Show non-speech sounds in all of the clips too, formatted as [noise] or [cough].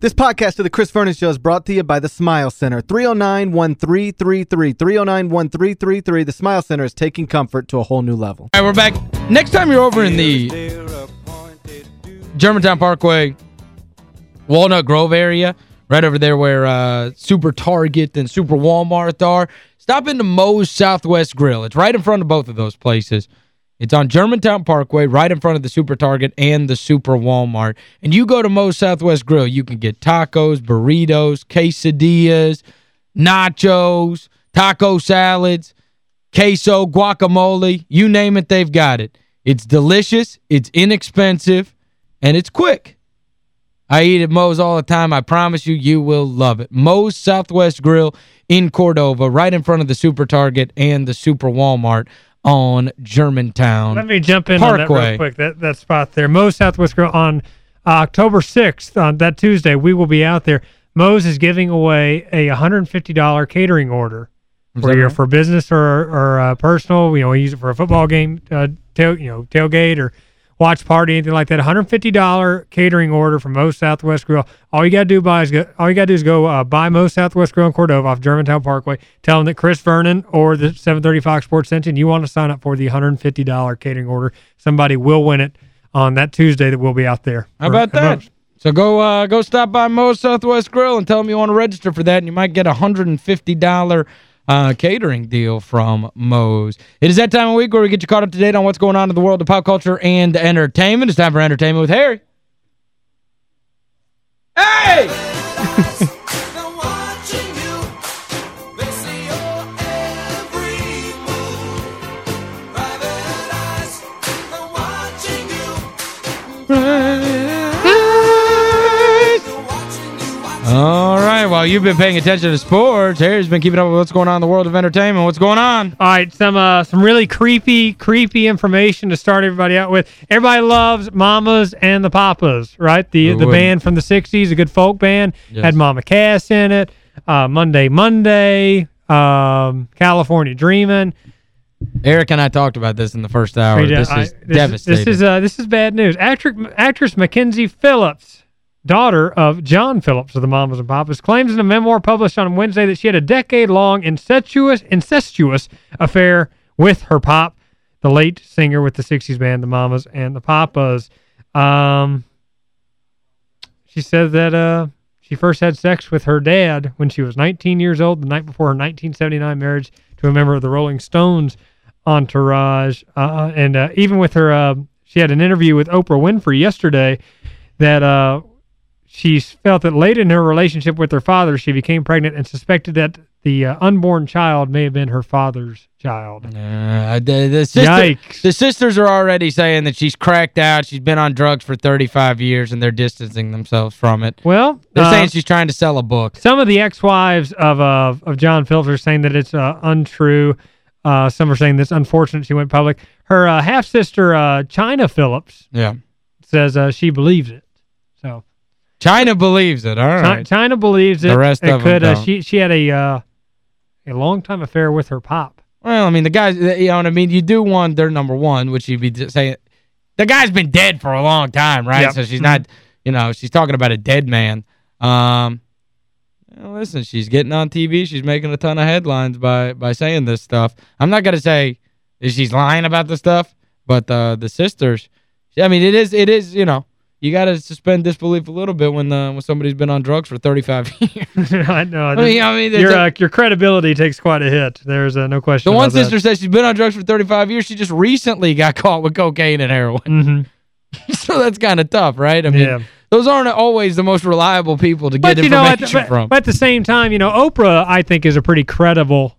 This podcast of the Chris Vernon Show is brought to you by the Smile Center. 309-1333. 309-1333. The Smile Center is taking comfort to a whole new level. All right, we're back. Next time you're over in the Germantown Parkway, Walnut Grove area, right over there where uh, Super Target and Super Walmart are, stop into Moe's Southwest Grill. It's right in front of both of those places. It's on Germantown Parkway, right in front of the Super Target and the Super Walmart. And you go to Moe's Southwest Grill, you can get tacos, burritos, quesadillas, nachos, taco salads, queso, guacamole, you name it, they've got it. It's delicious, it's inexpensive, and it's quick. I eat at Moe's all the time. I promise you, you will love it. Moe's Southwest Grill in Cordova, right in front of the Super Target and the Super Walmart on Germantown Let me jump in Parkway. on that real quick, that, that spot there. Moe's Southwest Grill on uh, October 6th, on that Tuesday, we will be out there. Moe's is giving away a $150 catering order Is for that your right? for business or or uh, personal. You know, we use it for a football game, uh, tail, you know, tailgate or watch party, anything like that. $150 catering order from Moe's Southwest Grill. All you got to do buy is go, all you got to do is go uh, buy Moe's Southwest Grill in Cordova off Germantown Parkway. Tell them that Chris Vernon or the 730 Fox Sports sent you, and you want to sign up for the $150 catering order. Somebody will win it on that Tuesday that we'll be out there. How about that? So go uh, go stop by Moe's Southwest Grill and tell them you want to register for that, and you might get a $150 uh, catering deal from Moe's. It is that time of week where we get you caught up to date on what's going on in the world of pop culture and entertainment. It's time for Entertainment with Harry. Hey! [laughs] While you've been paying attention to sports, Harry's been keeping up with what's going on in the world of entertainment. What's going on? All right, some uh, some really creepy, creepy information to start everybody out with. Everybody loves Mamas and the Papas, right? The Who the wouldn't? band from the 60s, a good folk band. Yes. Had Mama Cass in it. Uh, Monday, Monday, um, California Dreamin'. Eric and I talked about this in the first hour. This I- is devastating. This is uh, this is bad news. Actress actress Mackenzie Phillips, daughter of John Phillips of the Mamas and Papas, claims in a memoir published on Wednesday that she had a decade-long incestuous incestuous affair with her pop, the late singer with the 60s band the Mamas and the Papas. Um, she said that uh, she first had sex with her dad when she was 19 years old, the night before her 1979 marriage to a member of the Rolling Stones entourage. Uh, and uh, even with her, uh, she had an interview with Oprah Winfrey yesterday that uh, she felt that late in her relationship with her father, she became pregnant and suspected that the uh, unborn child may have been her father's child. Uh, the, the, sister, Yikes. the sisters are already saying that she's cracked out. She's been on drugs for 35 years, and they're distancing themselves from it. Well, They're uh, saying she's trying to sell a book. Some of the ex-wives of uh, of John Phillips are saying that it's uh, untrue. Uh, some are saying that's unfortunate she went public. Her uh, half-sister, uh, Chynna Phillips, Yeah. says uh, she believes it. Chynna believes it. All right. Chynna believes it. The rest it of could, uh, she she had a uh, a long-time affair with her pop. Well, I mean, the guys, you know what I mean? You do want their number one, which you'd be saying, the guy's been dead for a long time, right? Yep. So she's not, you know, she's talking about a dead man. Um, well, listen, she's getting on TV. She's making a ton of headlines by by saying this stuff. I'm not going to say she's lying about the stuff, but uh, the sisters, I mean, it is, it is, you know, you got to suspend disbelief a little bit when uh, when somebody's been on drugs for 35 [laughs] years. [laughs] I know. I mean, I mean, your uh, your credibility takes quite a hit. There's uh, no question the one that. sister says she's been on drugs for 35 years. She just recently got [laughs] caught with cocaine and heroin. Mhm. so that's kind of tough, right? I mean, Yeah. those aren't always the most reliable people to get But, you know, at information the, but, from. but at the same time, you know, Oprah, I think, is a pretty credible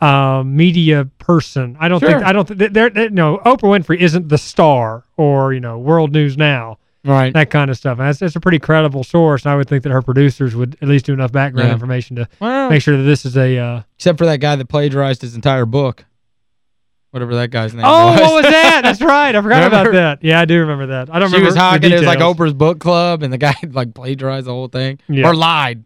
uh, media person. I don't Sure. think, I don't think, they're, they no, Oprah Winfrey isn't the star or, you know, World News Now, right. that kind of stuff. And that's, that's a pretty credible source. I would think that her producers would at least do enough background Yeah. information to Well, make sure that this is a, uh, except for that guy that plagiarized his entire book. Whatever that guy's name oh, was. what was that? That's [laughs] right. I forgot about that. Yeah, I do remember that. I don't she remember was the hocking it was like. Oprah's book club, and the guy [laughs] like plagiarized the whole thing. Yeah. Or lied.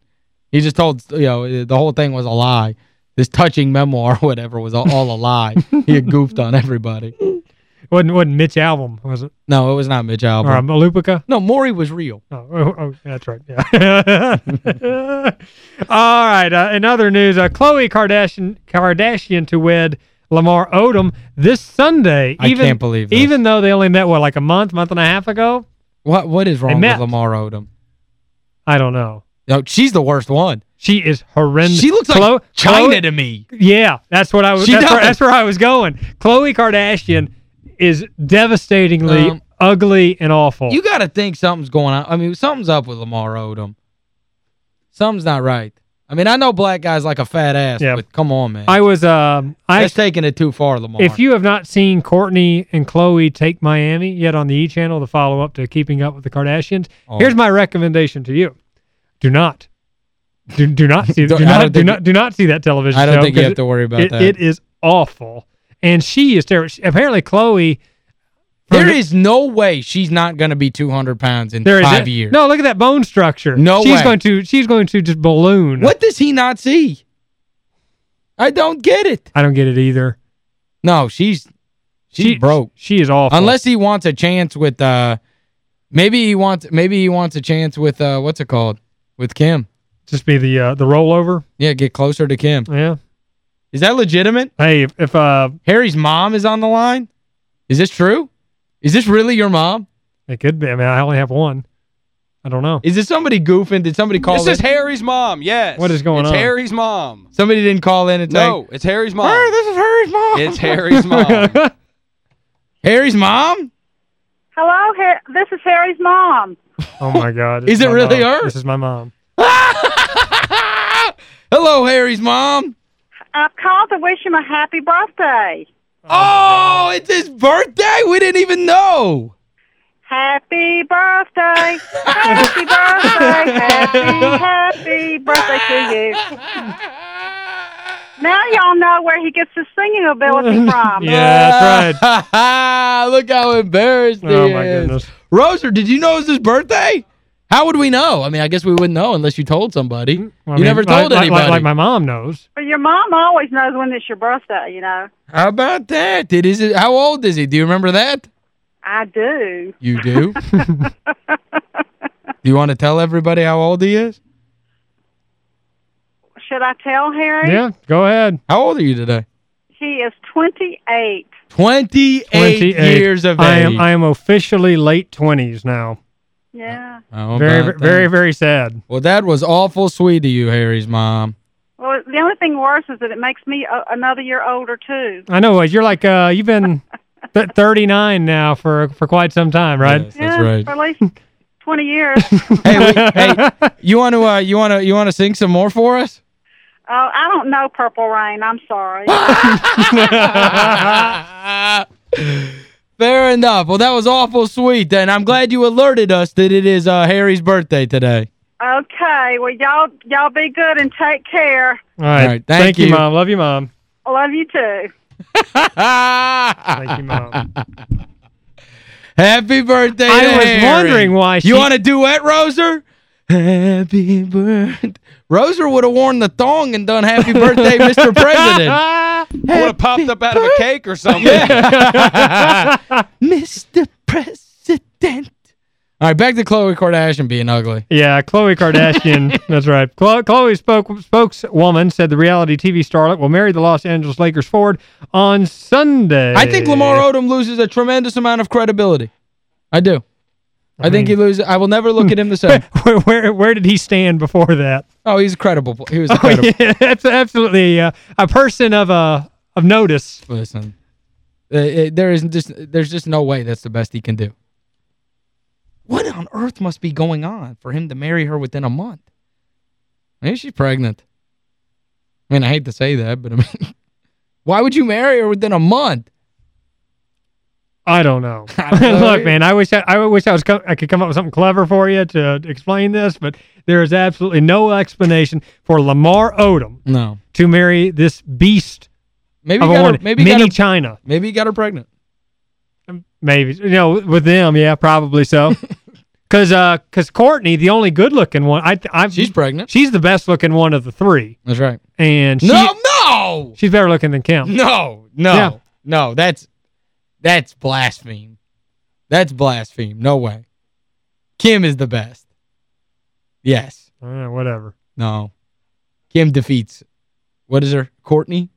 He just told, you know, the whole thing was a lie. This touching memoir or [laughs] whatever was all, all a lie. he had goofed on everybody. Wasn't wasn't Mitch Albom, was it? No, it was not Mitch Or Albom. uh, Malupica? no, Maury was real. Oh, oh, oh, that's right. Yeah. [laughs] All right. Uh, in other news, uh, Khloe Kardashian Kardashian to wed Lamar Odom this Sunday. I even, can't believe this. Even though they only met, what, like a month, month and a half ago? What What is wrong with. Lamar Odom? I don't know. No, she's the worst one. She is horrendous. She looks Khlo- like China Khloe- to me. Yeah, that's what I was. That's where, that's where I was going. Khloe Kardashian is devastatingly Um, ugly and awful. You got to think something's going on. I mean, something's up with Lamar Odom. Something's not right. I mean, I know black guys like a fat ass, Yeah. but come on, man. I was. Um, I That's taking it too far, Lamar. If you have not seen Kourtney and Khloe take Miami yet on the E! channel, the follow-up to Keeping Up with the Kardashians, Oh. here's my recommendation to you. Do not. Do, do not see [laughs] do I don't do not see that television show. I don't think you have to worry about it, that. It is awful. And she is terrible. Apparently Khloe there is no way she's not going to be 200 pounds in there is five years. No, look at that bone structure. No she's way. going to she's going to just balloon. What does he not see? I don't get it. I don't get it either. No, she's she's She broke. She is awful. Unless he wants a chance with uh maybe he wants maybe he wants a chance with uh what's it called? With Kim. just be the uh, the rollover. Yeah, get closer to Kim. Yeah. Is that legitimate? Hey, if, if uh Harry's mom is on the line? Is this true? Is this really your mom? it could be. I mean, I only have one. I don't know. Is this somebody goofing? Did somebody call This is? Harry's mom, yes. What is going it's on? It's Harry's mom. Somebody didn't call in and say, No, it's Harry's mom. Hey, this is Harry's mom. It's Harry's mom. [laughs] Harry's mom? Hello, Har- this is Harry's mom. Oh my God! [laughs] Is it really mom. her? This is my mom. [laughs] Hello, Harry's mom. Uh, I've called to wish him a happy birthday. Oh, it's his birthday? We didn't even know. Happy birthday, happy birthday, happy, happy birthday to you. Now y'all know where he gets his singing ability [laughs] from. Yeah, that's right. [laughs] Look how embarrassed oh, he Oh, my is. goodness. Roser, did you know it was his birthday? How would we know? I mean, I guess we wouldn't know unless you told somebody. Mm, well, you mean, never told like, anybody. Like, like my mom knows. But your mom always knows when it's your birthday, you know. How about that? Did is it, how old is he? Do you remember that? I do. You do? [laughs] do you want to tell everybody how old he is? Should I tell Harry? Yeah, go ahead. How old are you today? He is 28. 28, 28. years of I age. am I am officially late 20s now. Yeah. How Very, very, very sad. Well, that was awful sweet of you, Harry's mom. Well, the only thing worse is that it makes me a- another year older, too. I know. You're like, uh, you've been [laughs] 39 now for for quite some time, right? Yes, yeah, that's right. for at least 20 years. [laughs] hey, we, [laughs] hey, you want to uh, you want to you want to sing some more for us? Oh, I don't know Purple Rain. I'm sorry. Fair enough. Well, that was awful sweet. Then I'm glad you alerted us that it is uh, Harry's birthday today. okay. Well, y'all y'all be good and take care. All right. All right, thank you, you. Mom. Love you, Mom. I love you too. Thank you, Mom. [laughs] Happy birthday I to was Harry. wondering why she- You want a duet, Roser? Happy birthday. Roser would have worn the thong and done happy birthday, Mr. [laughs] President. I would have popped up out of a cake or something. [laughs] Mr. President. All right, back to Khloe Kardashian being ugly. Yeah, Khloe Kardashian. [laughs] that's right. Khlo- Khloe spoke, spokeswoman said the reality TV starlet will marry the Los Angeles Lakers forward on Sunday. I think Lamar Odom loses a tremendous amount of credibility. I do. I, think he loses. I will never look at him the [laughs] same. where, where where did he stand before that? Oh, he's credible. He was Oh, [laughs] credible. yeah, that's absolutely uh, a person of uh, of notice. Listen, uh, it- there is just there's just no way that's the best he can do. What on earth must be going on for him to marry her within a month? Maybe she's pregnant. I mean, I hate to say that, but I mean, [laughs] why would you marry her within a month? I don't know. [laughs] I don't [laughs] know. Look, man, I wish I, I wish I was I could come up with something clever for you to explain this, but there is absolutely no explanation for Lamar Odom No. to marry this beast Maybe of a got her, maybe mini her, China. maybe he got her pregnant. Maybe you know with them, yeah, probably so. [laughs] Because uh, cause Kourtney, the only good-looking one, I I She's pregnant. she's the best-looking one of the three, That's right. and she, No, no. she's better looking than Kim. No, no. Yeah. No, that's That's blaspheme. That's blaspheme. No way. Kim is the best. Yes. Uh, whatever. No. Kim defeats, what is her? Kourtney?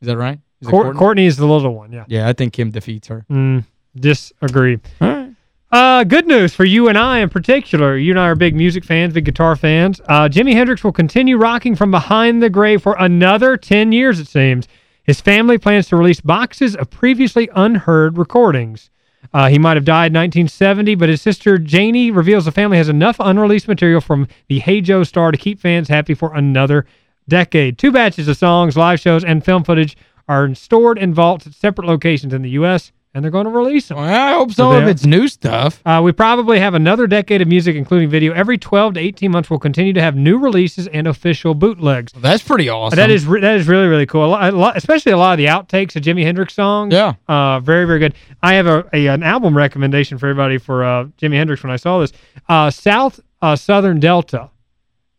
Is that right? Is it Cour Kourtney? Kourtney is the little one, yeah. Yeah, I think Kim defeats her. Mm, disagree. All right. Uh, good news for you and I in particular. You and I are big music fans, big guitar fans. Uh, Jimi Hendrix will continue rocking from behind the grave for another 10 years, it seems. His family plans to release boxes of previously unheard recordings. Uh, he might have died in 1970, but his sister Janie reveals the family has enough unreleased material from the Hey Joe star to keep fans happy for another decade. Two batches of songs, live shows, and film footage are stored in vaults at separate locations in the U.S., and they're going to release them. Well, I hope So some of it's new stuff. Uh, we probably have another decade of music, including video. Every 12 to 18 months, we'll continue to have new releases and official bootlegs. That's pretty awesome. That is that is really, really cool. A lot, a lot, especially a lot of the outtakes of Jimi Hendrix songs. Yeah. Uh, very, very good. I have a, a an album recommendation for everybody for uh, Jimi Hendrix when I saw this. Uh, South uh, Southern Delta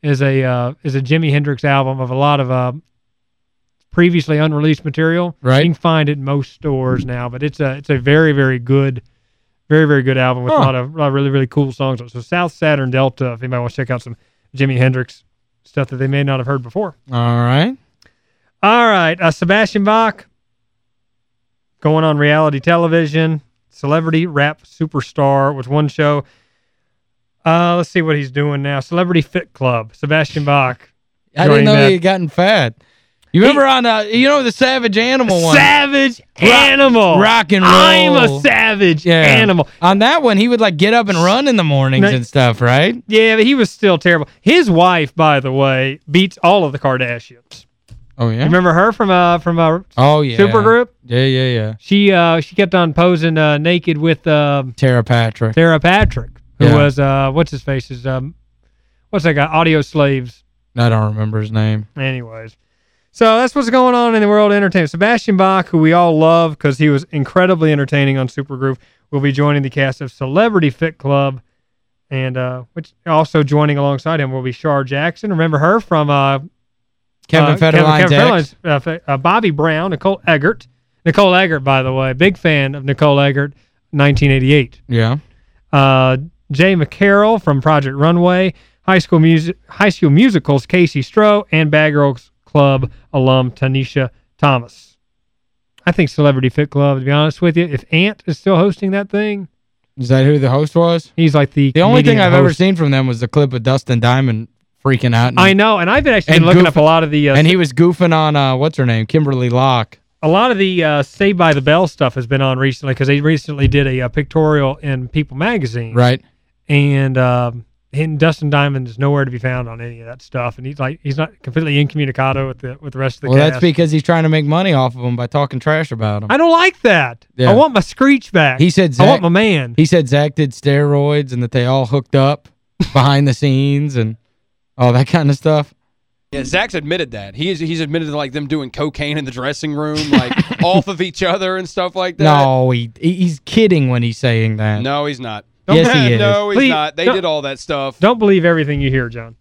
is a uh, is a Jimi Hendrix album of a lot of uh, previously unreleased material. Right. You can find it in most stores now, but it's a it's a very, very good very, very good album with Huh. a lot of a lot of really, really cool songs. So South Saturn Delta, if anybody wants to check out some Jimi Hendrix stuff that they may not have heard before. All right. All right, uh, Sebastian Bach going on reality television, celebrity rap superstar with one show. Uh, let's see what he's doing now. Celebrity Fit Club, Sebastian Bach. I didn't know that. he had gotten fat. You remember on, uh, you know, the Savage Animal one? Savage animal. rock and roll. I'm a savage Yeah. animal. On that one, he would, like, get up and run in the mornings No- and stuff, right? Yeah, but he was still terrible. His wife, by the way, beats all of the Kardashians. Oh, yeah? You remember her from uh from uh oh, yeah. Supergroup? Yeah, yeah, yeah. She uh she kept on posing uh naked with um Tera Patrick. Tera Patrick, who Yeah. was uh what's his face is um what's that guy? Audio Slaves. I don't remember his name. Anyways. So that's what's going on in the world of entertainment. Sebastian Bach, who we all love because he was incredibly entertaining on Supergroup, will be joining the cast of Celebrity Fit Club. And uh which also joining alongside him will be Shar Jackson. Remember her from uh Kevin uh, Federline's Kevin, Kevin. Uh, uh, Bobby Brown, Nicole Eggert. Nicole Eggert, by the way, big fan of Nicole Eggert, 1988. Yeah. Uh, Jay McCarroll from Project Runway, High School Music, High School Musicals, KayCee Stroh, and Bad Girls Club alum Tanisha Thomas. I think Celebrity Fit Club, to be honest with you, if Ant is still hosting that thing, Is that who the host was? he's like the The only thing I've ever seen from them was the clip of Dustin Diamond freaking out. And, I know, and I've been actually been looking goof- up a lot of the uh, and he was goofing on, uh, what's her name? Kimberly Locke. a lot of the uh, Saved by the Bell stuff has been on recently because they recently did a, uh pictorial in People magazine, Right. And um, and Dustin Diamond is nowhere to be found on any of that stuff, and he's like he's not completely incommunicado with the with the rest of the Well, cast. that's because he's trying to make money off of them by talking trash about them. I don't like that. Yeah. I want my screech back. He said I want my man. he said Zach did steroids and that they all hooked up [laughs] behind the scenes and all that kind of stuff. Yeah, Zach's admitted that. He is, he's admitted to like them doing cocaine in the dressing room, like [laughs] off of each other and stuff like that. No, he he- he's kidding when he's saying that. No, he's not. Yes, he [laughs] is. No, he's Please, not. They don't- did all that stuff. Don't believe everything you hear, John.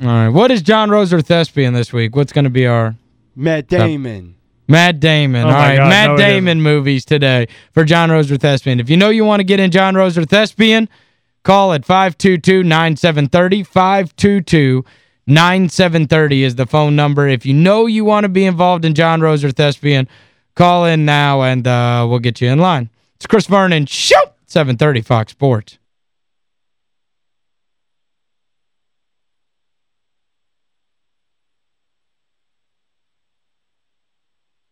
All right. What is John Rose or Thespian this week? What's going to be our Matt Damon. Matt Damon. Oh All my right, God, Matt no, Damon movies today for John Rose or Thespian. If you know you want to get in John Rose or Thespian, call at 522-9730. 522-9730 is the phone number. If you know you want to be involved in John Rose or Thespian, call in now and uh, we'll get you in line. It's Chris Vernon. Show 730 Fox Sports.